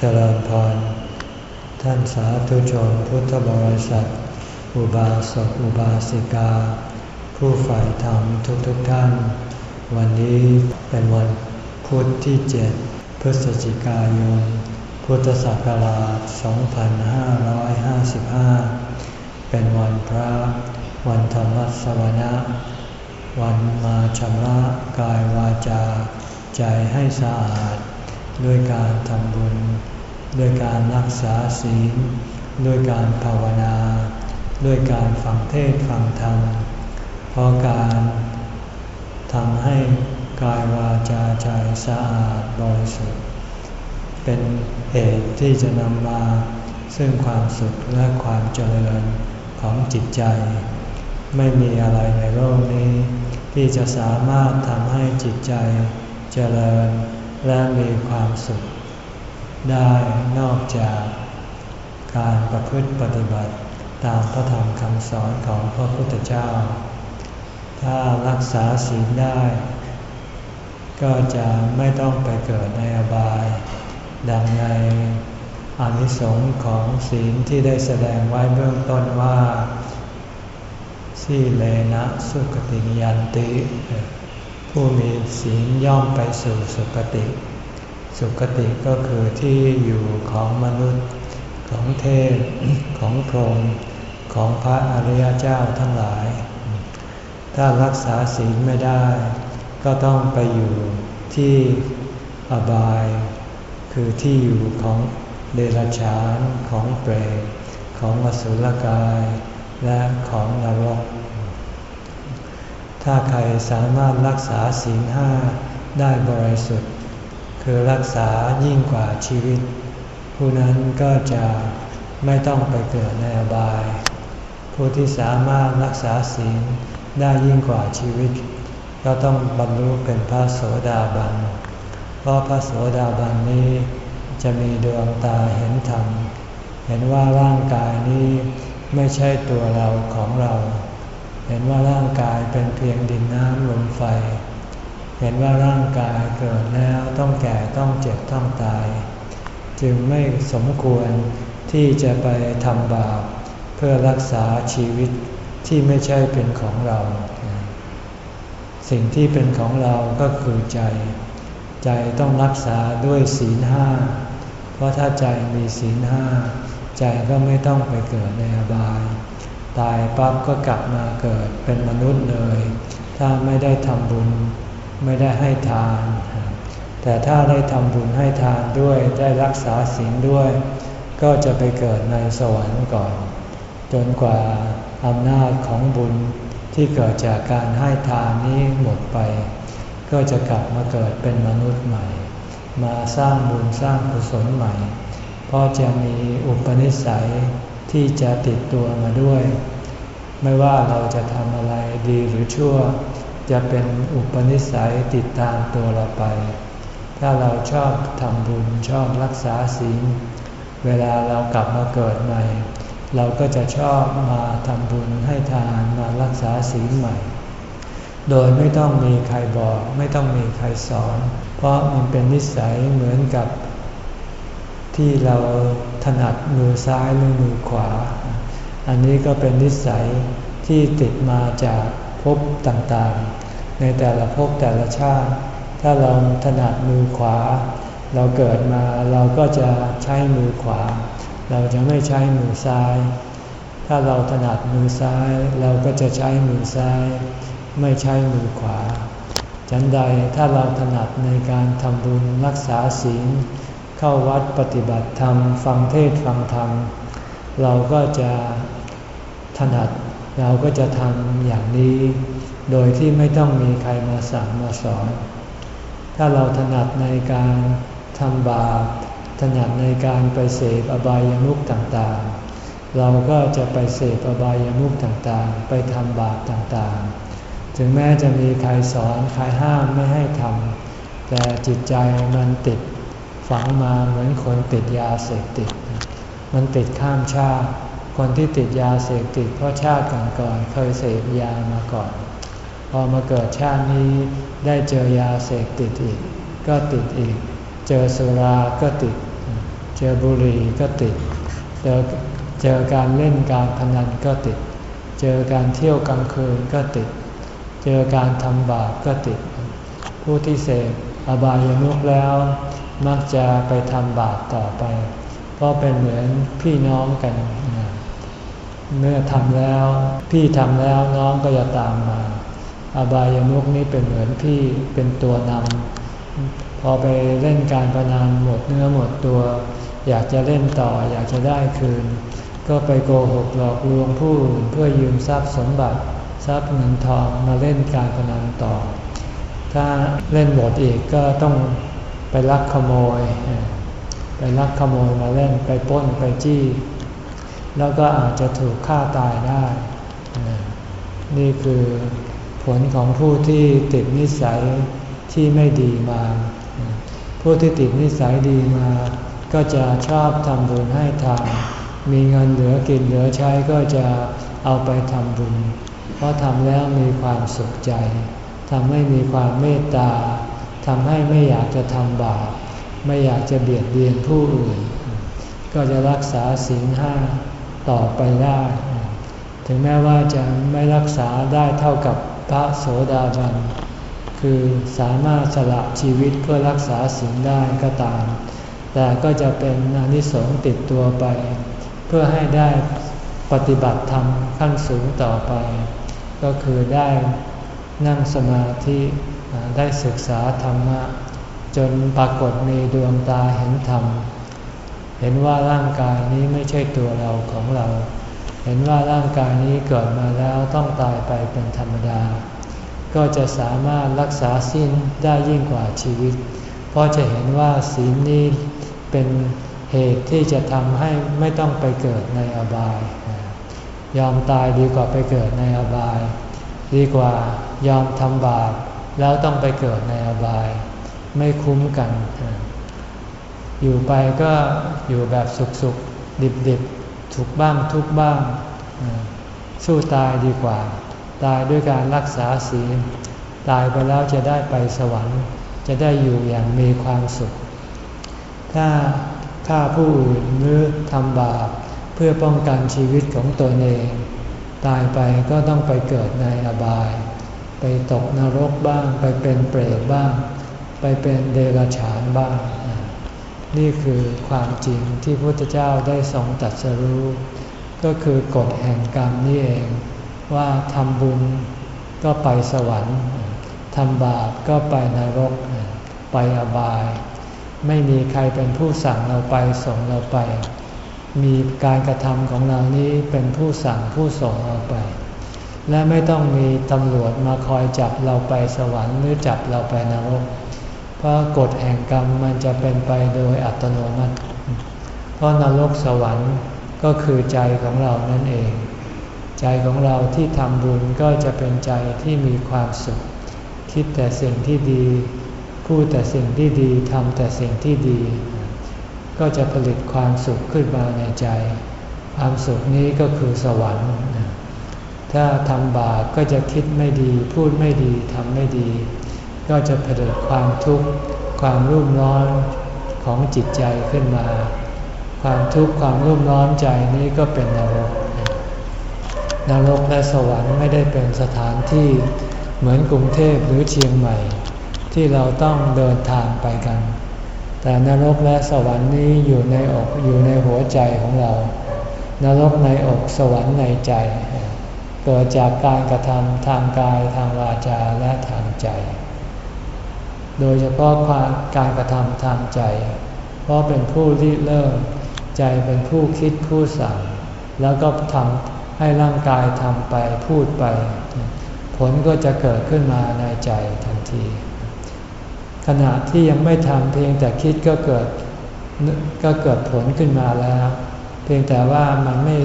เจริญพร ท่านสาธุชนพุทธบริษัท อุบาสกอุบาสิกา ผู้ฝ่ายธรรมทุกๆทท่าน วันนี้เป็นวันพุธที่เจ็ดพฤศจิกายน พุทธศักราช 2555 เป็นวันพระ วันธรรมสวนะวันมาชำระกายวาจา ใจให้สะอาด ด้วยการทำบุญ ด้วยการรักษาศีล ด้วยการภาวนา ด้วยการฟังเทศฟังธรรม เพราะการทำให้กายวาจาใจสะอาดบริสุทธิ์เป็นเหตุที่จะนำมาซึ่งความสุขและความเจริญของจิตใจ ไม่มีอะไรในโลกนี้ ที่จะสามารถทำให้จิตใจเจริญ และมีความสุข ได้นอกจากการประพฤติปฏิบัติตามพระธรรมคำสอนของพระพุทธเจ้า ถ้ารักษาศีลได้ ก็จะไม่ต้องไปเกิดในอบาย ดังในอานิสงส์ของศีลที่ได้แสดงไว้เบื้องต้นว่า สีเลนะสุขติยันติ ผู้มีศีลย่อมไปสู่สุคติ สุคติก็คือที่อยู่ของมนุษย์ ของเทพ ของพรหม ของพระอริยเจ้าทั้งหลาย ถ้ารักษาศีลไม่ได้ ก็ต้องไปอยู่ที่อบาย คือที่อยู่ของเดรัจฉาน ของเปรต ของอสุรกาย และของนรก ถ้าใครสามารถรักษาศีลห้าได้บริสุทธิ์ คือรักษายิ่งกว่าชีวิต ผู้นั้นก็จะไม่ต้องไปเกิดในอบาย ผู้ที่สามารถรักษาศีลได้ยิ่งกว่าชีวิต ก็ต้องบรรลุเป็นพระโสดาบัน เพราะพระโสดาบันนี้จะมีดวงตาเห็นธรรม เห็นว่าร่างกายนี้ไม่ใช่ตัวเราของเรา เห็นว่าร่างกายเป็นเพียงดินน้ำลมไฟ เห็นว่าร่างกายเกิดแล้วต้องแก่ต้องเจ็บต้องตาย จึงไม่สมควรที่จะไปทำบาปเพื่อรักษาชีวิตที่ไม่ใช่เป็นของเรา สิ่งที่เป็นของเราก็คือใจ ใจต้องรักษาด้วยศีลห้า เพราะถ้าใจมีศีลห้า ใจก็ไม่ต้องไปเกิดในอบาย ตายปั๊บก็กลับมาเกิดเป็นมนุษย์เลย ถ้าไม่ได้ทำบุญไม่ได้ให้ทาน แต่ถ้าได้ทำบุญให้ทานด้วยได้รักษาศีลด้วย ก็จะไปเกิดในสวรรค์ก่อน จนกว่าอำนาจของบุญที่เกิดจากการให้ทานนี้หมดไป ก็จะกลับมาเกิดเป็นมนุษย์ใหม่ มาสร้างบุญสร้างกุศลใหม่ เพราะจะมีอุปนิสัย ที่จะติดตัวมาด้วย ไม่ว่าเราจะทำอะไรดีหรือชั่ว จะเป็นอุปนิสัยติดตามตัวเราไป ถ้าเราชอบทำบุญชอบรักษาศีลเวลาเรากลับมาเกิดใหม่ เราก็จะชอบมาทำบุญให้ทานมารักษาศีลใหม่ โดยไม่ต้องมีใครบอก ไม่ต้องมีใครสอน เพราะมันเป็นนิสัยเหมือนกับ ที่เราถนัดมือซ้ายหรือมือขวา อันนี้ก็เป็นนิสัยที่ติดมาจากภพต่างๆ ในแต่ละภพแต่ละชาติ ถ้าเราถนัดมือขวา เราเกิดมาเราก็จะใช้มือขวา เราจะไม่ใช้มือซ้าย ถ้าเราถนัดมือซ้าย เราก็จะใช้มือซ้าย ไม่ใช้มือขวา ฉันใดถ้าเราถนัดในการทำบุญรักษาศีล เข้าวัดปฏิบัติธรรม ฟังเทศฟังธรรม เราก็จะถนัดเราก็จะทำอย่างนี้ โดยที่ไม่ต้องมีใครมาสั่งมาสอน ถ้าเราถนัดในการทำบาปถนัดในการไปเสพอบายามุขต่างๆ เราก็จะไปเสพอบายามุขต่างๆ ไปทำบาปต่างๆ ถึงแม้จะมีใครสอนใครห้ามไม่ให้ทำแต่จิตใจมันติด ฝังมาเหมือนคนติดยาเสพติด มันติดข้ามชาติ คนที่ติดยาเสพติดเพราะชาติก่อนๆเคยเสพยามาก่อน พอมาเกิดชาตินี้ได้เจอยาเสพติดอีก ก็ติดอีก เจอสุราก็ติด เจอบุหรี่ก็ติด เจอเจอการเล่นการพนันก็ติด เจอการเที่ยวกลางคืนก็ติด เจอการทำบาปก็ติด ผู้ที่เสพอบายามุขแล้ว มักจะไปทำบาปต่อไป เพราะเป็นเหมือนพี่น้องกัน เมื่อทำแล้ว พี่ทำแล้วน้องก็จะตามมา อบายามุขนี้เป็นเหมือนพี่เป็นตัวนำพอไปเล่นการพนันหมดเนื้อหมดตัว อยากจะเล่นต่ออยากจะได้คืน ก็ไปโกหกหลอกลวงผู้อื่นเพื่อยืมทรัพย์สมบัติทรัพย์เงินทองมาเล่นการพนันต่อ ถ้าเล่นหมดอีกก็ต้อง ไปลักขโมย ไปลักขโมยมาเล่นไปป้นไปจี้ แล้วก็อาจจะถูกฆ่าตายได้ นี่คือผลของผู้ที่ติดนิสัยที่ไม่ดีมา ผู้ที่ติดนิสัยดีมา ก็จะชอบทำบุญให้ทานมีเงินเหลือกินเหลือใช้ก็จะเอาไปทำบุญ เพราะทำแล้วมีความสุขใจทำให้มีความเมตตา ทำให้ไม่อยากจะทำบาปไม่อยากจะเบียดเบียนผู้อื่น ก็จะรักษาศีลห้าต่อไปได้ ถึงแม้ว่าจะไม่รักษาได้เท่ากับพระโสดาบัน คือสามารถสละชีวิตเพื่อรักษาศีลได้ก็ตาม แต่ก็จะเป็นอนิสงส์ติดตัวไป เพื่อให้ได้ปฏิบัติธรรมขั้นสูงต่อไป ก็คือได้นั่งสมาธิ ได้ศึกษาธรรมะ จนปรากฏมีดวงตาเห็นธรรม เห็นว่าร่างกายนี้ไม่ใช่ตัวเราของเรา เห็นว่าร่างกายนี้เกิดมาแล้วต้องตายไปเป็นธรรมดา ก็จะสามารถรักษาสิ้นได้ยิ่งกว่าชีวิต เพราะจะเห็นว่าศีลนี้เป็นเหตุที่จะทำให้ไม่ต้องไปเกิดในอบาย ยอมตายดีกว่าไปเกิดในอบาย ดีกว่ายอมทำบาป แล้วต้องไปเกิดในอบาย ไม่คุ้มกัน อยู่ไปก็อยู่แบบสุขๆ ดิบๆถูกบ้างทุกบ้าง สู้ตายดีกว่า ตายด้วยการรักษาศีล ตายไปแล้วจะได้ไปสวรรค์ จะได้อยู่อย่างมีความสุข ถ้าฆ่าผู้อื่นหรือทำบาปเพื่อป้องกันชีวิตของตนเอง ตายไปก็ต้องไปเกิดในอบาย ไปตกนรกบ้าง ไปเป็นเปรตบ้าง ไปเป็นเดรัจฉานบ้าง นี่คือความจริงที่พระพุทธเจ้าได้ทรงตัดสรู้ ก็คือกฎแห่งกรรมนี่เอง ว่าทำบุญก็ไปสวรรค์ทำบาปก็ไปนรก ไปอบาย ไม่มีใครเป็นผู้สั่งเราไปส่งเราไป มีการกระทำของเรานี้เป็นผู้สั่งผู้ส่งเราไป และไม่ต้องมีตำรวจมาคอยจับเราไปสวรรค์หรือจับเราไปนรก เพราะกฎแห่งกรรมมันจะเป็นไปโดยอัตโนมัติ เพราะนรกสวรรค์ก็คือใจของเรานั่นเอง ใจของเราที่ทำบุญก็จะเป็นใจที่มีความสุข คิดแต่สิ่งที่ดี พูดแต่สิ่งที่ดีทำแต่สิ่งที่ดี ก็จะผลิตความสุขขึ้นมาในใจ ความสุขนี้ก็คือสวรรค์ ถ้าทำบาปก็จะคิดไม่ดี พูดไม่ดีทำไม่ดี ก็จะเผลิตความทุกข์ความรุ่มร้อนของจิตใจขึ้นมา ความทุกข์ความรุ่มร้อนใจนี้ก็เป็นนรกนรกและสวรรค์ไม่ได้เป็นสถานที่เหมือนกรุงเทพหรือเชียงใหม่ ที่เราต้องเดินทางไปกัน แต่นรกและสวรรค์นี้อยู่ในอกอยู่ในหัวใจของเรา นรกในอกสวรรค์ในใจ เกิดจากการกระทำทางกายทางวาจาและทางใจ โดยเฉพาะความการกระทำทางใจ เพราะเป็นผู้ที่เริ่มใจเป็นผู้คิดผู้สั่ง แล้วก็ทำให้ร่างกายทำไปพูดไป ผลก็จะเกิดขึ้นมาในใจทันที ขณะที่ยังไม่ทำเพียงแต่คิดก็เกิดก็เกิดผลขึ้นมาแล้ว เพียงแต่ว่ามันไม่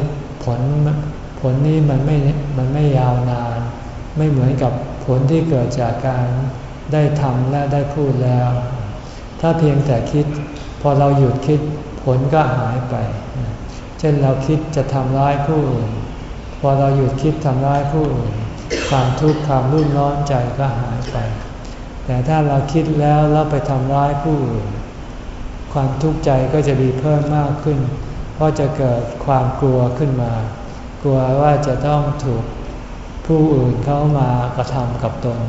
ผล ผลนี้มันไม่มันไม่ยาวนาน ไม่เหมือนกับผลที่เกิดจากการได้ทำและได้พูดแล้ว ถ้าเพียงแต่คิด พอเราหยุดคิดผลก็หายไป เช่นเราคิดจะทำร้ายผู้อื่น พอเราหยุดคิดทำร้ายผู้อื่นความทุกข์ความรุ่มร้อนใจก็หายไป แต่ถ้าเราคิดแล้วแล้วไปทำร้ายผู้อื่นคความทุกข์ใจก็จะมีเพิ่มมากขึ้น เพราะจะเกิดความกลัวขึ้นมา กลัวว่าจะต้องถูกผู้อื่นเข้ามากระทำกับตน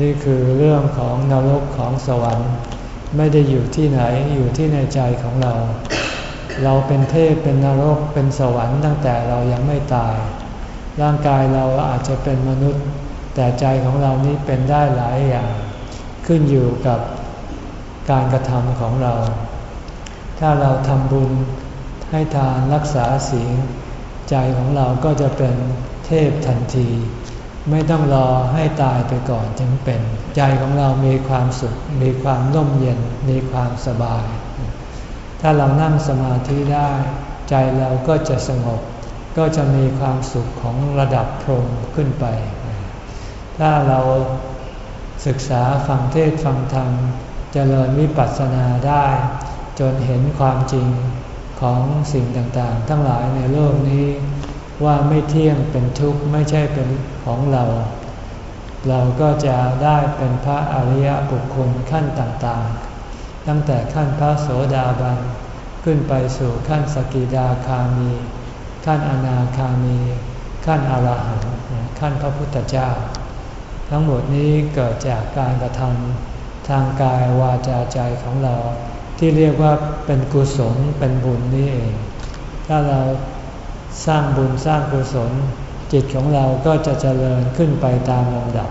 นี่คือเรื่องของนรกของสวรรค์ ไม่ได้อยู่ที่ไหนอยู่ที่ในใจของเรา เราเป็นเทพเป็นนรกเป็นสวรรค์ตั้งแต่เรายังไม่ตาย ร่างกายเราอาจจะเป็นมนุษย์ แต่ใจของเรานี้เป็นได้หลายอย่าง ขึ้นอยู่กับการกระทำของเรา ถ้าเราทำบุญ ให้ทานรักษาศีลใจของเราก็จะเป็นเทพทันที ไม่ต้องรอให้ตายไปก่อนจึงเป็น ใจของเรามีความสุข มีความร่มเย็น มีความสบาย ถ้าเรานั่งสมาธิได้ ใจเราก็จะสงบ ก็จะมีความสุขของระดับพรหมขึ้นไป ถ้าเราศึกษาฟังเทศฟังธรรมเจริญวิปัสสนาได้ จนเห็นความจริง ของสิ่งต่างๆ ทั้งหลายในโลกนี้ ว่าไม่เที่ยงเป็นทุกข์ไม่ใช่เป็นของเรา เราก็จะได้เป็นพระอริยบุคคลขั้นต่างๆ ตั้งแต่ขั้นพระโสดาบันขึ้นไปสู่ขั้นสกิดาคามี ขั้นอนาคามี ขั้นอรหันต์ขั้นพระพุทธเจ้า ทั้งหมดนี้เกิดจากการกระทำทางกายวาจาใจของเรา ที่เรียกว่าเป็นกุศลเป็นบุญนี่เอง ถ้าเราสร้างบุญสร้างกุศล จิตของเราก็จะเจริญขึ้นไปตามลำดับ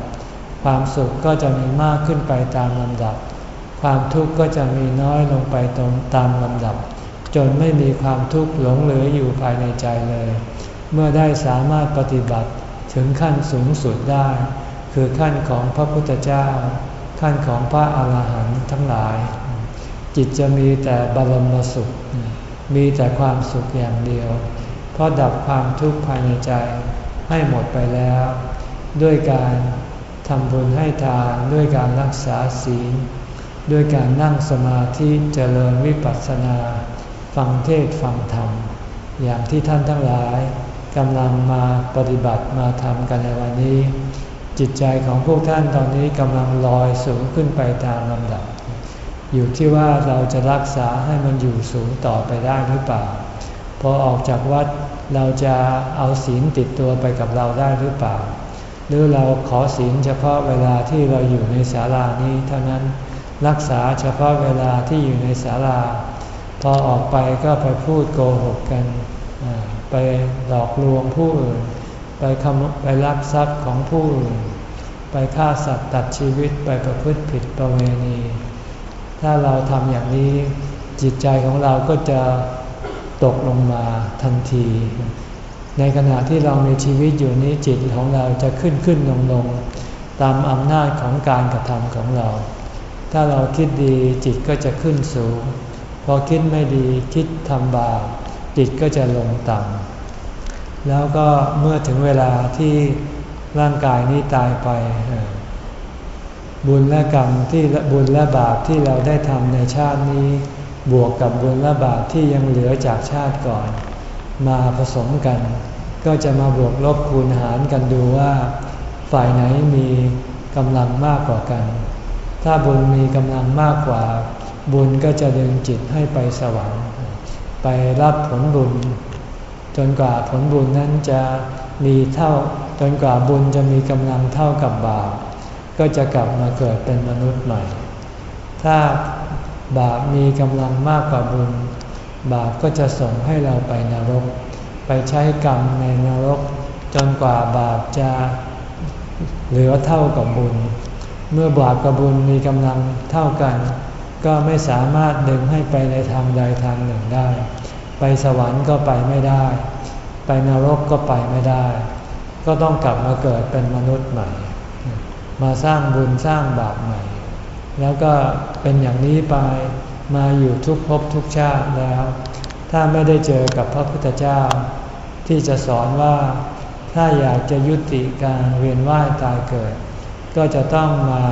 ความสุขก็จะมีมากขึ้นไปตามลำดับ ความทุกข์ก็จะมีน้อยลงไปตรงตามลำดับ จนไม่มีความทุกข์หลงเหลืออยู่ภายในใจเลย เมื่อได้สามารถปฏิบัติถึงขั้นสูงสุดได้ คือขั้นของพระพุทธเจ้า ขั้นของพระอาหารหันต์ทั้งหลาย จิตจะมีแต่บรมสุข มีแต่ความสุขอย่างเดียว เพราะดับความทุกข์ภายในใจให้หมดไปแล้ว ด้วยการทำบุญให้ทานด้วยการรักษาศีล ด้วยการนั่งสมาธิเจริญวิปัสสนา ฟังเทศฟังธรรม อย่างที่ท่านทั้งหลายกำลังมาปฏิบัติมาทำกันในวันนี้ จิตใจของพวกท่านตอนนี้กำลังลอยสูงขึ้นไปตามลำดับ อยู่ที่ว่าเราจะรักษาให้มันอยู่สูงต่อไปได้หรือเปล่า พอออกจากวัดเราจะเอาศีลติดตัวไปกับเราได้หรือเปล่า หรือเราขอศีลเฉพาะเวลาที่เราอยู่ในศาลานี้เท่านั้นรักษาเฉพาะเวลาที่อยู่ในศาลา พอออกไปก็ไปพูดโกหกกัน ไปหลอกลวงผู้อื่น ไปคำไปลักทรัพย์ของผู้อื่น ไปฆ่าสัตว์ตัดชีวิตไปประพฤติผิดประเวณี ถ้าเราทำอย่างนี้จิตใจของเราก็จะตกลงมาทันที ในขณะที่เรามีชีวิตอยู่นี้จิตของเราจะขึ้นขึ้นลงลงตามอำนาจของการกระทำของเรา ถ้าเราคิดดีจิตก็จะขึ้นสูง พอคิดไม่ดีคิดทำบาปจิตก็จะลงต่ำแล้วก็เมื่อถึงเวลาที่ร่างกายนี้ตายไป บุญและกรรมที่บุญและบาปที่เราได้ทำในชาตินี้ บวกกับบุญและบาปที่ยังเหลือจากชาติก่อน มาผสมกัน ก็จะมาบวกลบคูณหารกันดูว่า ฝ่ายไหนมีกำลังมากกว่ากัน ถ้าบุญมีกำลังมากกว่า บุญก็จะดึงจิตให้ไปสวรรค์ ไปรับผลบุญ จนกว่าผลบุญนั้นจะมีเท่าจนกว่าบุญจะมีกำลังเท่ากับบาป ก็จะกลับมาเกิดเป็นมนุษย์ใหม่ ถ้าบาปมีกำลังมากกว่าบุญ บาปก็จะส่งให้เราไปนรก ไปใช้กรรมในนรก จนกว่าบาปจะเหลือเท่ากับบุญ เมื่อบาปกับบุญมีกำลังเท่ากัน ก็ไม่สามารถดึงให้ไปในทางใดทางหนึ่งได้ ไปสวรรค์ก็ไปไม่ได้ ไปนรกก็ไปไม่ได้ ก็ต้องกลับมาเกิดเป็นมนุษย์ใหม่ มาสร้างบุญสร้างบาปใหม่ แล้วก็เป็นอย่างนี้ไปมาอยู่ทุกภพทุกชาติแล้ว ถ้าไม่ได้เจอกับพระพุทธเจ้า ที่จะสอนว่าถ้าอยากจะยุติการเวียนว่ายตายเกิด ก็จะต้องมา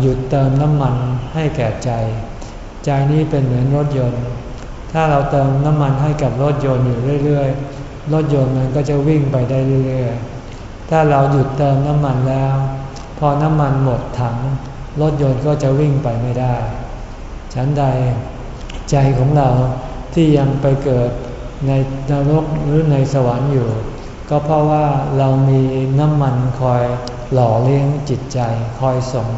หยุดเติมน้ำมันให้แก่ใจ ใจนี้เป็นเหมือนรถยนต์ ถ้าเราเติมน้ำมันให้กับรถยนต์อยู่เรื่อยๆ รถยนต์มันก็จะวิ่งไปได้เรื่อยๆ ถ้าเราหยุดเติมน้ำมันแล้ว พอน้ำมันหมดถัง รถยนต์ก็จะวิ่งไปไม่ได้ ฉันใดใจของเราที่ยังไปเกิดในนรกหรือในสวรรค์อยู่ ก็เพราะว่าเรามีน้ำมันคอยหล่อเลี้ยงจิตใจคอยส่ง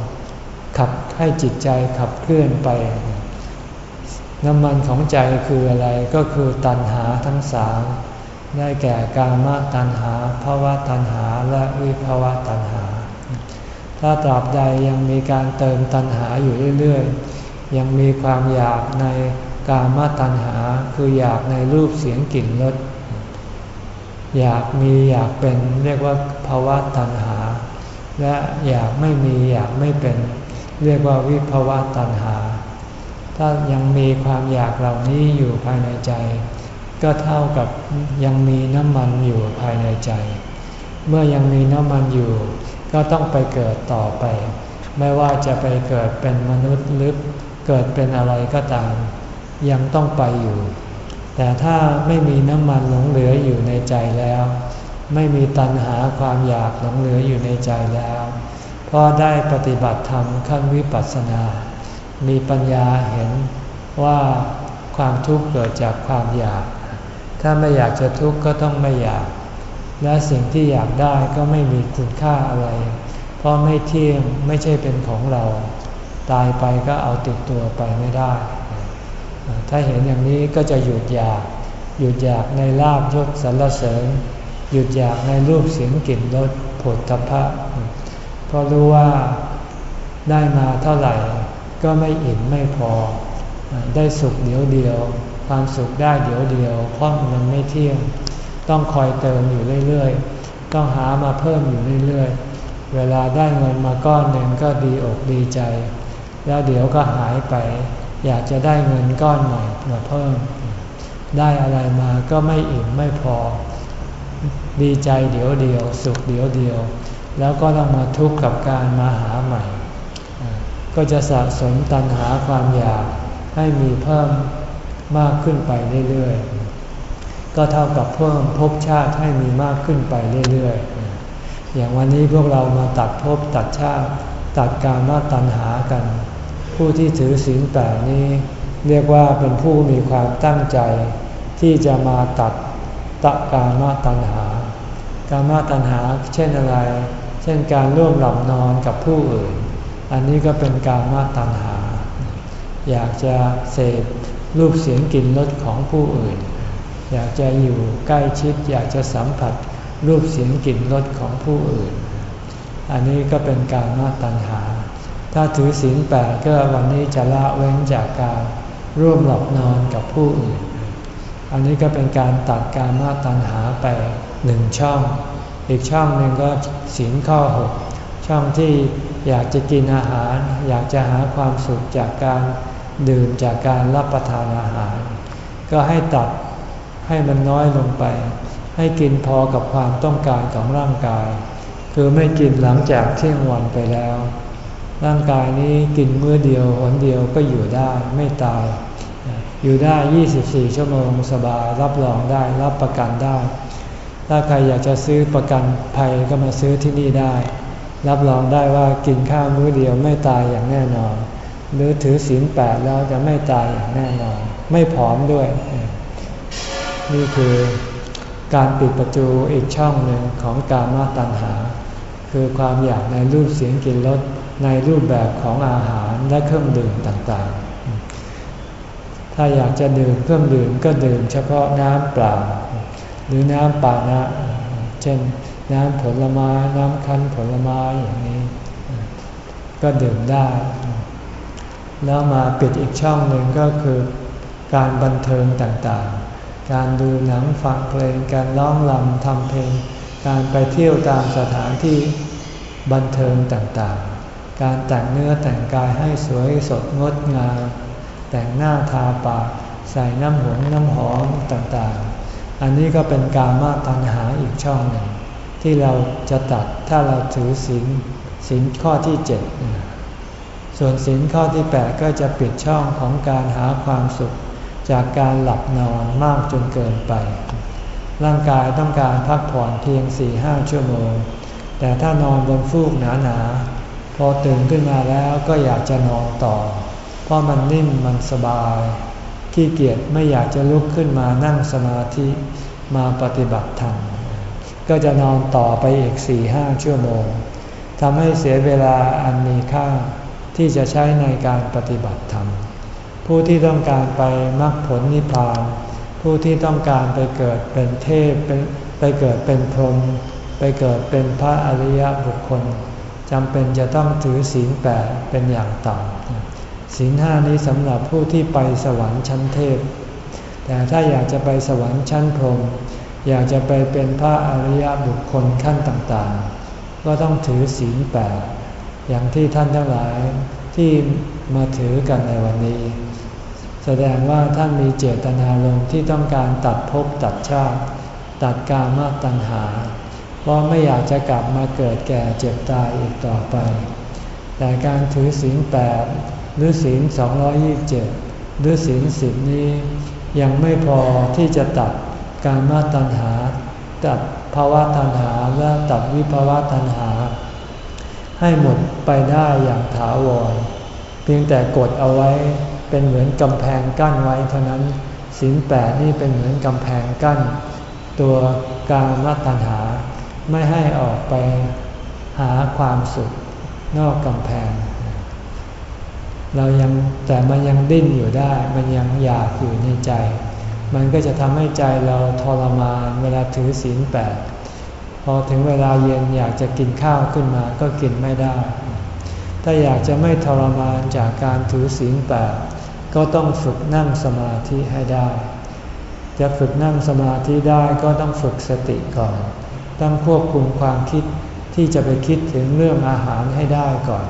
ขับให้จิตใจขับเคลื่อนไป น้ำมันของใจคืออะไรก็คือตัณหาทั้งสาม ได้แก่กามาตัณหาภาวะตัณหาและวิภาวะตัณหา ถ้าตราบใดยังมีการเติมตัณหาอยู่เรื่อยๆ ยังมีความอยากในกามาตัณหาคืออยากในรูปเสียงกลิ่นรสอยากมีอยากเป็นเรียกว่าภาวะตัณหา และอยากไม่มีอยากไม่เป็น เรียกว่าวิภาวะตัณหา ถ้ายังมีความอยากเหล่านี้อยู่ภายในใจ ก็เท่ากับยังมีน้ำมันอยู่ภายในใจ เมื่อยังมีน้ำมันอยู่ ก็ต้องไปเกิดต่อไป ไม่ว่าจะไปเกิดเป็นมนุษย์หรือเกิดเป็นอะไรก็ตาม ยังต้องไปอยู่ แต่ถ้าไม่มีน้ำมันหลงเหลืออยู่ในใจแล้ว ไม่มีตัณหาความอยากหลงเหลืออยู่ในใจแล้วเพราะได้ปฏิบัติธรรมขั้นวิปัสสนา มีปัญญาเห็นว่าความทุกข์เกิดจากความอยาก ถ้าไม่อยากจะทุกข์ก็ต้องไม่อยาก และสิ่งที่อยากได้ก็ไม่มีคุณค่าอะไร เพราะไม่เที่ยงไม่ใช่เป็นของเรา ตายไปก็เอาติดตัวไปไม่ได้ ถ้าเห็นอย่างนี้ก็จะหยุดอยาก หยุดอยากในลาบยศสรรเสริญ หยุดอยากในรูปเสียงกลิ่นรสผลตภะเพราะรู้ว่าได้มาเท่าไหร่ ก็ไม่อิ่มไม่พอ ได้สุขเดียวเดียว ความสุขได้เดียวเดียวเพราะมันไม่เที่ยง ต้องคอยเติมอยู่เรื่อยๆ ต้องหามาเพิ่มอยู่เรื่อยๆ เวลาได้เงินมาก้อนหนึ่งก็ดีอกดีใจ แล้วเดี๋ยวก็หายไป อยากจะได้เงินก้อนใหม่มาเพิ่ม ได้อะไรมาก็ไม่อิ่มไม่พอ ดีใจเดี๋ยวเดียว สุขเดี๋ยวเดียว แล้วก็ต้องมาทุกข์กับการมาหาใหม่ ก็จะสะสมตัณหาความอยากให้มีเพิ่ม มากขึ้นไปเรื่อยๆ ก็เท่ากับเพิ่มภพชาติให้มีมากขึ้นไปเรื่อยๆ อย่างวันนี้พวกเรามาตัดภพตัดชาติ ตัดการมาตัณหากัน ผู้ที่ถือศีลแปดนี้ เรียกว่าเป็นผู้มีความตั้งใจ ที่จะมาตัดตะการมาตัณหา การมาตัณหาเช่นอะไร เช่นการร่วมหลับนอนกับผู้อื่น อันนี้ก็เป็นการมาตัณหา อยากจะเสพ รูปเสียงกลิ่นรสของผู้อื่น อยากจะอยู่ใกล้ชิด อยากจะสัมผัส รูปเสียงกลิ่นรสของผู้อื่น อันนี้ก็เป็นการมาตัณหา ถ้าถือศีลแปดก็วันนี้จะละเว้นจากการร่วมหลับนอนกับผู้อื่น อันนี้ก็เป็นการตัดการมาตัญหาไปหนึ่งช่อง อีกช่องหนึ่งก็ศีลข้อหกช่องที่อยากจะกินอาหาร อยากจะหาความสุขจากการ ดื่มจากการรับประทานอาหาร ก็ให้ตัดให้มันน้อยลงไป ให้กินพอกับความต้องการของร่างกาย คือไม่กินหลังจากเที่ยงวันไปแล้ว ร่างกายนี้กินมื้อเดียวหนเดียวก็อยู่ได้ไม่ตาย อยู่ได้ 24 ชั่วโมงสบายรับรองได้รับประกันได้ ถ้าใครอยากจะซื้อประกันภัยก็มาซื้อที่นี่ได้ รับรองได้ว่ากินข้าวมื้อเดียวไม่ตายอย่างแน่นอน หรือถือศีลแปดแล้วจะไม่ตายอย่างแน่นอน ไม่ผอมด้วย นี่คือการปิดประตูอีกช่องหนึ่งของการมาตัญหา คือความอยากในรูปเสียงกลิ่นรสในรูปแบบของอาหารและเครื่องดื่มต่างๆ ถ้าอยากจะดื่มเครื่องดื่มก็ดื่มเฉพาะน้ำเปล่า หรือน้ำปานะ เช่นน้ำผลไม้ น้ำคั้นผลไม้อย่างนี้ ก็ดื่มได้ แล้วมาปิดอีกช่องหนึ่งก็คือการบันเทิงต่างๆ การดูหนังฟังเพลง การร้องรำทำเพลง การไปเที่ยวตามสถานที่บันเทิงต่างๆ การแต่งเนื้อแต่งกายให้สวยสดงดงาม แต่งหน้าทาปากใส่น้ำหงน้ำหอมต่างๆ อันนี้ก็เป็นการมาตัญหาอีกช่องหนึ่งที่เราจะตัดถ้าเราถือศีลศีลข้อที่เจ็ด ส่วนศีลข้อที่แปดก็จะปิดช่องของการหาความสุข จากการหลับนอนมากจนเกินไป ร่างกายต้องการพักผ่อนเพียงสี่ห้าชั่วโมง แต่ถ้านอนบนฟูกหนาๆ พอตื่นขึ้นมาแล้วก็อยากจะนอนต่อ เพราะมันนิ่มมันสบาย ขี้เกียจไม่อยากจะลุกขึ้นมานั่งสมาธิมาปฏิบัติธรรมก็จะนอนต่อไปอีกสี่ห้าชั่วโมงทำให้เสียเวลาอันมีค่า ที่จะใช้ในการปฏิบัติธรรม ผู้ที่ต้องการไปมรรคผลนิพพาน ผู้ที่ต้องการไปเกิดเป็นเทพไปเกิดเป็นพรหมไปเกิดเป็นพระอริยบุคคลจำเป็นจะต้องถือศีลแปดเป็นอย่างต่ำศีลห้านี้สำหรับผู้ที่ไปสวรรค์ชั้นเทพ แต่ถ้าอยากจะไปสวรรค์ชั้นพรหมอยากจะไปเป็นพระอริยบุคคลขั้นต่างๆ ก็ต้องถือศีลแปด อย่างที่ท่านทั้งหลายที่มาถือกันในวันนี้ แสดงว่าท่านมีเจตนาลมที่ต้องการตัดภพตัดชาติ ตัดกามาตัณหา เพราะไม่อยากจะกลับมาเกิดแก่เจ็บตายอีกต่อไป แต่การถือศีลแปดหรือศีล227 หรือศีลสิบนี้ ยังไม่พอที่จะตัดการมาตัณหา ตัดภาวะตัณหาและตัดวิภาวะตัณหา ให้หมด ไปได้อย่างถาวร เพียงแต่กดเอาไว้เป็นเหมือนกำแพงกั้นไว้เท่านั้นศีลแปดนี่เป็นเหมือนกำแพงกั้น ตัวกามัตัญหา ไม่ให้ออกไปหาความสุขนอกกำแพง เรายังแต่มันยังดิ้นอยู่ได้ มันยังอยากอยู่ในใจ มันก็จะทำให้ใจเราทรมานเวลาถือศีลแปดพอถึงเวลาเย็นอยากจะกินข้าวขึ้นมาก็กินไม่ได้ ถ้าอยากจะไม่ทรมานจากการถือศีลแปดก็ต้องฝึกนั่งสมาธิให้ได้ จะฝึกนั่งสมาธิได้ก็ต้องฝึกสติก่อน ต้องควบคุมความคิดที่จะไปคิดถึงเรื่องอาหารให้ได้ก่อน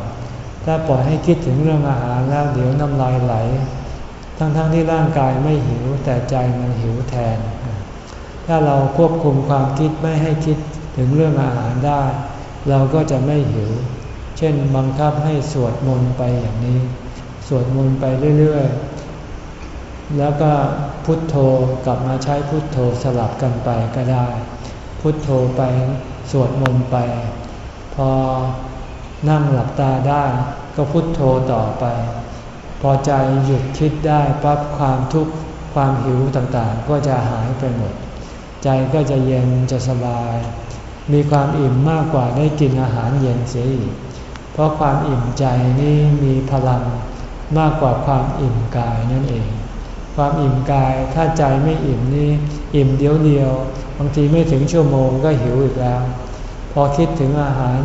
ถ้าปล่อยให้คิดถึงเรื่องอาหารแล้วเดี๋ยวน้ำลายไหล ทั้งๆทที่ร่างกายไม่หิวแต่ใจมันหิวแทน ถ้าเราควบคุมความคิดไม่ให้คิดถึงเรื่องอาหารได้ เราก็จะไม่หิว เช่นบังคับให้สวดมนต์ไปอย่างนี้ สวดมนต์ไปเรื่อยๆ แล้วก็พุทโธกลับมาใช้พุทโธสลับกันไปก็ได้ พุทโธไปสวดมนต์ไป พอนั่งหลับตาได้ก็พุทโธต่อไป พอใจหยุดคิดได้ปั๊บความทุกข์ความหิวต่างๆ ก็จะหายไปหมด ใจก็จะเย็นจะสบาย มีความอิ่มมากกว่าได้กินอาหารเย็นเสียอีก เพราะความอิ่มใจนี่มีพลังมากกว่าความอิ่มกายนั่นเอง ความอิ่มกายถ้าใจไม่อิ่มนี่อิ่มเดียวเดียว บางทีไม่ถึงชั่วโมงก็หิวอีกแล้ว พอคิดถึงอาหาร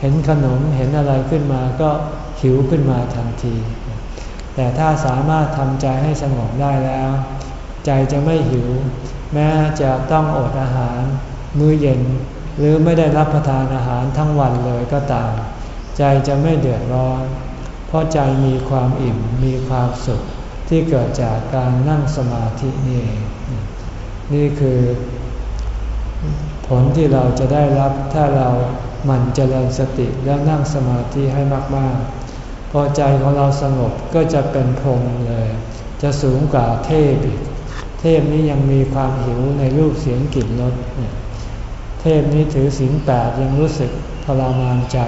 เห็นขนมเห็นอะไรขึ้นมาก็หิวขึ้นมาทันที แต่ถ้าสามารถทำใจให้สงบได้แล้ว ใจจะไม่หิว แม้จะต้องอดอาหาร มื้อเย็น หรือไม่ได้รับประทานอาหารทั้งวันเลยก็ตาม ใจจะไม่เดือดร้อน เพราะใจมีความอิ่มมีความสุขที่เกิดจากการนั่งสมาธินี่นี่คือ ผลที่เราจะได้รับถ้าเราหมั่นเจริญสติแล้วนั่งสมาธิให้มากๆ พอใจของเราสงบก็จะเป็นพรหมเลย จะสูงกว่าเทพอีกเทพนี้ยังมีความหิวในรูปเสียงกลิ่นรสเนี่ยเทพนี้ถือศีลแปดยังรู้สึกทรมานใจ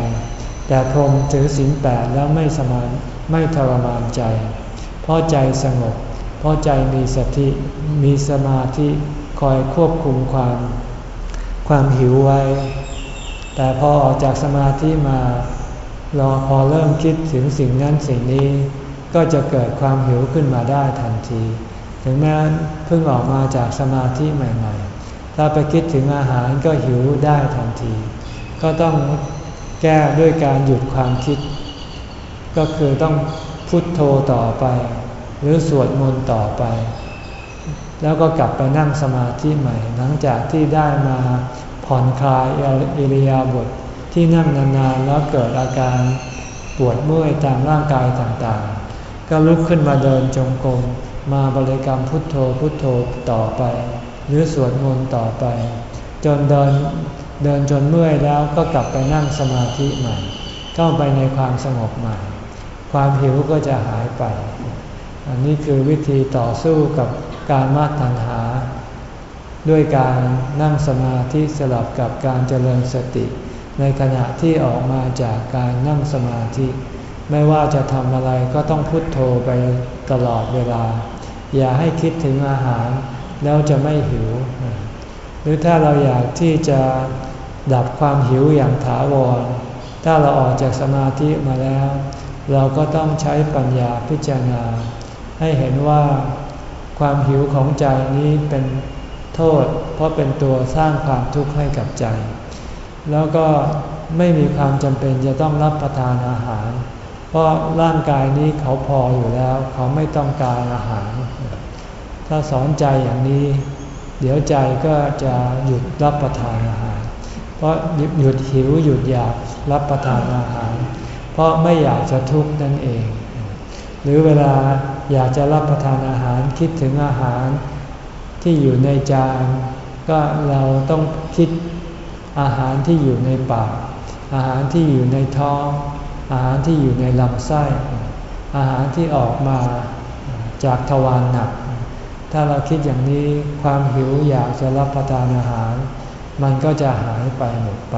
แต่พรหมถือศีลแปดแล้วไม่สมานไม่ทรมานใจ เพราะใจสงบ เพราะใจมีสติมีสมาธิคอยควบคุมความ ความหิวไว้ แต่พอออกจากสมาธิมาเราพอเริ่มคิดถึงสิ่งนั้นสิ่งนี้ ก็จะเกิดความหิวขึ้นมาได้ทันที ถึงแม้เพิ่งออกมาจากสมาธิใหม่ ๆ ถ้าไปคิดถึงอาหารก็หิวได้ทันที ก็ต้อง แก้ด้วยการหยุดความคิด ก็คือต้องพุทโธต่อไป หรือสวดมนต์ต่อไป แล้วก็กลับไปนั่งสมาธิใหม่ หลังจากที่ได้มาผ่อนคลายอิริยาบถทที่นั่งนานๆแล้วเกิดอาการปวดเมื่อยตามร่างกายต่างๆ ก็ลุกขึ้นมาเดินจงกรมมาบริกรรมพุทโธพุทโธต่อไป หรือสวดมนต์ต่อไป จนเดิน เดินจนเมื่อยแล้วก็กลับไปนั่งสมาธิใหม่ เข้าไปในความสงบใหม่ ความหิวก็จะหายไป อันนี้คือวิธีต่อสู้กับการมาตัญหา ด้วยการนั่งสมาธิสลับกับการเจริญสติ ในขณะที่ออกมาจากการนั่งสมาธิ ไม่ว่าจะทำอะไรก็ต้องพุโทโธไปตลอดเวลา อย่าให้คิดถึงอาหารแล้วจะไม่หิว หรือถ้าเราอยากที่จะ ดับความหิวอย่างถาวร ถ้าเราออกจากสมาธิมาแล้ว เราก็ต้องใช้ปัญญาพิจารณา ให้เห็นว่าความหิวของใจนี้เป็นโทษ เพราะเป็นตัวสร้างความทุกข์ให้กับใจ แล้วก็ไม่มีความจำเป็นจะต้องรับประทานอาหาร เพราะร่างกายนี้เขาพออยู่แล้ว เขาไม่ต้องการอาหาร ถ้าสอนใจอย่างนี้ เดี๋ยวใจก็จะหยุดรับประทานอาหาร เพราะหยุดหิวหยุดอยากรับประทานอาหาร เพราะไม่อยากจะทุกข์นั่นเอง หรือเวลาอยากจะรับประทานอาหารคิดถึงอาหารที่อยู่ในจานก็เราต้องคิดอาหารที่อยู่ในปาก อาหารที่อยู่ในท้อง อาหารที่อยู่ในลำไส้ อาหารที่ออกมาจากทวารหนัก ถ้าเราคิดอย่างนี้ความหิวอยากจะรับประทานอาหาร มันก็จะหายไปหมดไป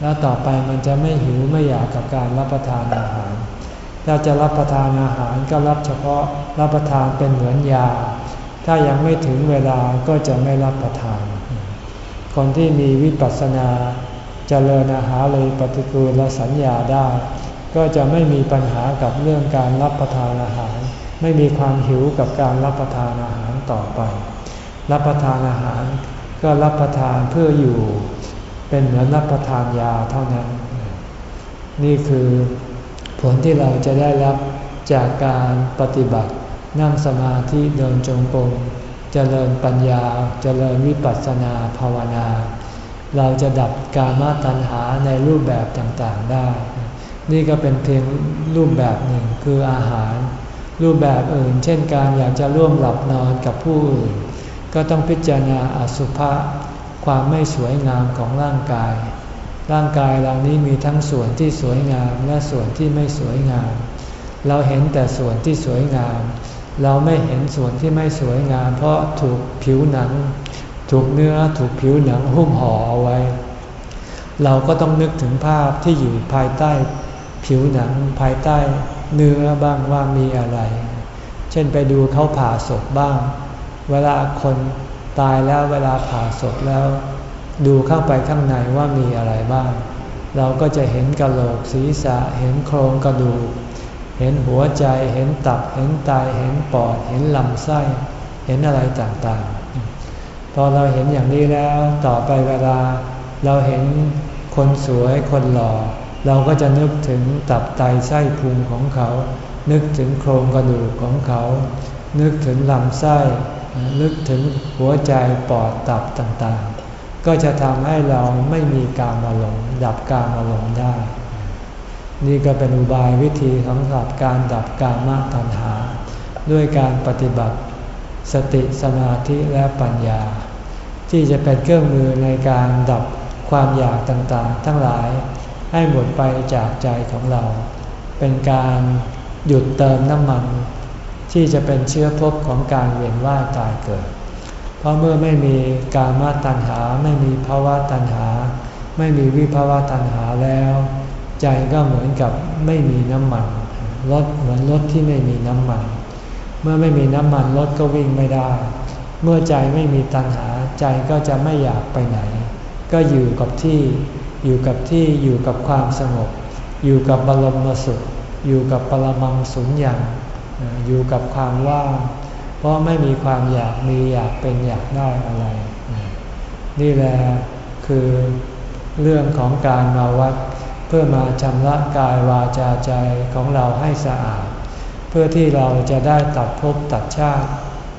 แล้วต่อไปมันจะไม่หิวไม่อยากกับการรับประทานอาหาร ถ้าจะรับประทานอาหารก็รับเฉพาะรับประทานเป็นเหมือนยา ถ้ายังไม่ถึงเวลาก็จะไม่รับประทาน คนที่มีวิปัสสนาจเจริญอาหารเลยปฏิกูละสัญญาได้ ก็จะไม่มีปัญหากับเรื่องการรับประทานอาหาร ไม่มีความหิวกับการรับประทานอาหารต่อไป รับประทานอาหาร ก็รับประทานเพื่ออยู่เป็นเหมือนรับประทานยาเท่านั้น นี่คือผลที่เราจะได้รับจากการปฏิบัตินั่งสมาธิเดินจงกรมเจริญปัญญาเจริญวิปัสสนาภาวนา เราจะดับกามาตัณหาในรูปแบบต่างๆได้ นี่ก็เป็นเพียงรูปแบบหนึ่งคืออาหาร รูปแบบอื่น เช่นการอยากจะร่วมหลับนอนกับผู้อื่น ก็ต้องพิจารณาอสุภะความไม่สวยงามของร่างกาย ร่างกายเรานี้มีทั้งส่วนที่สวยงามและส่วนที่ไม่สวยงาม เราเห็นแต่ส่วนที่สวยงาม เราไม่เห็นส่วนที่ไม่สวยงาม เพราะถูกผิวหนัง ถูกเนื้อถูกผิวหนังหุ้มห่อเอาไว้ เราก็ต้องนึกถึงภาพที่อยู่ภายใต้ ผิวหนังภายใต้เนื้อบ้างว่ามีอะไร เช่นไปดูเขาผ่าศพบ้าง เวลาคนตายแล้วเวลาผ่าศพแล้ว ดูเข้าไปข้างในว่ามีอะไรบ้าง เราก็จะเห็นกระโหลกศีรษะเห็นโครงกระดูก เห็นหัวใจเห็นตับเห็นไตเห็นปอดเห็นลำไส้เห็นอะไรต่างๆ พอเราเห็นอย่างนี้แล้วต่อไปเวลา เราเห็นคนสวยคนหล่อ เราก็จะนึกถึงตับไตไส้พุงของเขา นึกถึงโครงกระดูกของเขา นึกถึงลำไส้ นึกถึงหัวใจปอดตับต่างๆ ก็จะทำให้เราไม่มีการมาหลงดับการมาหลงได้ นี่ก็เป็นอุบายวิธีสำหรับการดับการมาตัณหา ด้วยการปฏิบัติสติสมาธิและปัญญา ที่จะเป็นเครื่องมือในการดับความอยากต่างๆ ทั้งหลายให้หมดไปจากใจของเรา เป็นการหยุดเติมน้ำมัน ที่จะเป็นเชื้อพบของการเวียนว่ายตายเกิด เพราะเมื่อไม่มีกามาตัณหาไม่มีภาวะตัณหา ไม่มีวิภาวะตัณหาแล้ว ใจก็เหมือนกับไม่มีน้ำมันรถเหมือนรถที่ไม่มีน้ำมัน เมื่อไม่มีน้ำมันรถก็วิ่งไม่ได้ เมื่อใจไม่มีตัณหาใจก็จะไม่อยากไปไหน ก็อยู่กับที่อยู่กับที่อยู่กับความสงบ อยู่กับบรมสุข อยู่กับปรมังสุญญ์อยู่ อยู่กับความว่าง เพราะไม่มีความอยากมีอยากเป็นอยากได้อะไร นี่แหละคือเรื่องของการมาวัด เพื่อมาชำระกายวาจาใจของเราให้สะอาด เพื่อที่เราจะได้ตัดภพตัดชาติ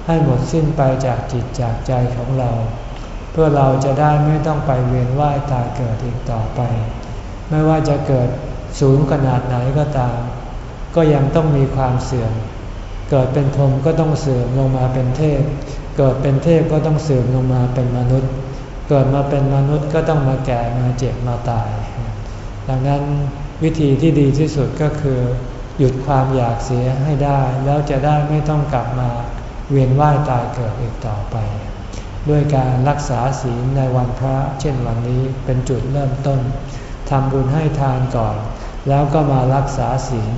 ให้หมดสิ้นไปจากจิตจากใจของเรา เพื่อเราจะได้ไม่ต้องไปเวียนว่ายตายเกิดอีกต่อไป ไม่ว่าจะเกิดสูงขนาดไหนก็ตาม ก็ยังต้องมีความเสื่อม เกิดเป็นพรหมก็ต้องเสื่อมลงมาเป็นเทพ เกิดเป็นเทพก็ต้องเสื่อมลงมาเป็นมนุษย์ เกิดมาเป็นมนุษย์ก็ต้องมาแก่มาเจ็บมาตาย ดังนั้นวิธีที่ดีที่สุดก็คือ หยุดความอยากเสียให้ได้ แล้วจะได้ไม่ต้องกลับมาเวียนว่ายตายเกิดอีกต่อไป ด้วยการรักษาศีลในวันพระเช่นวันนี้เป็นจุดเริ่มต้นทำบุญให้ทานก่อน แล้วก็มารักษาศีล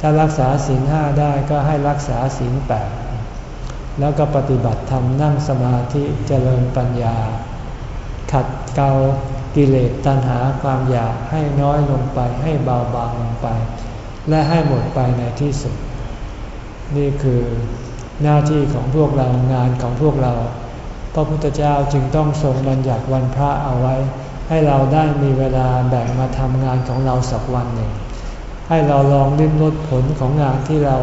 ถ้ารักษาศีลห้าได้ก็ให้รักษาศีลแปดแล้วก็ปฏิบัติธรรมนั่งสมาธิเจริญปัญญา ขัดเกลากิเลสตัณหาความอยากให้น้อยลงไปให้เบาบางลงไป และให้หมดไปในที่สุด นี่คือหน้าที่ของพวกเรางานของพวกเรา พระพุทธเจ้าจึงต้องทรงบัญญัติวันพระเอาไว้ ให้เราได้มีเวลาแบ่งมาทำงานของเราสักวันหนึ่ง ให้เราลองลิ้มรสผลของงานที่เรา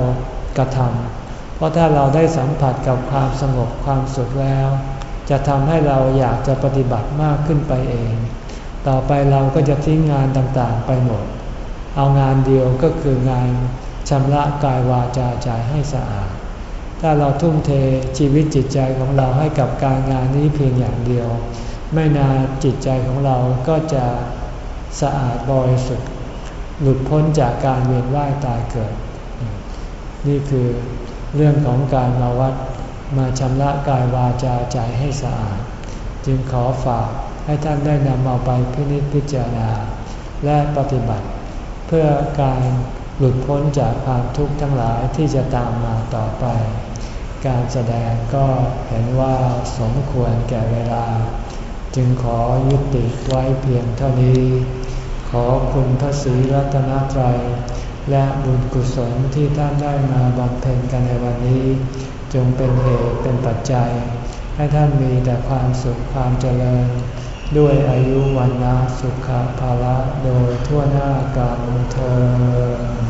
กระทำเพราะถ้าเราได้สัมผัสกับความสงบความสุขแล้ว จะทำให้เราอยากจะปฏิบัติมากขึ้นไปเอง ต่อไปเราก็จะทิ้งงานต่างๆไปหมด เอางานเดียวก็คืองานชำระกายวาจาใจให้สะอาด ถ้าเราทุ่มเทชีวิตจิตใจของเราให้กับการงานนี้เพียงอย่างเดียว ไม่นานจิตใจของเราก็จะสะอาดบริสุทธิ์ หลุดพ้นจากการเวียนว่ายตายเกิด นี่คือเรื่องของการมาวัดมาชำระกายวาจาใจให้สะอาด จึงขอฝากให้ท่านได้นำเอาไปพินิจพิจารณา และปฏิบัติ เพื่อการหลุดพ้นจากความทุกข์ทั้งหลายที่จะตามมาต่อไป การแสดงก็เห็นว่าสมควรแก่เวลา จึงขอยุติไว้เพียงเท่านี้ ขอคุณพระศรีรัตนตรัย และบุญกุศลที่ท่านได้มาบำเพ็ญกันในวันนี้ จงเป็นเหตุเป็นปัจจัย ให้ท่านมีแต่ความสุขความเจริญ ด้วยอายุวันนะสุขภาละโดยทั่วหน้าการเธอ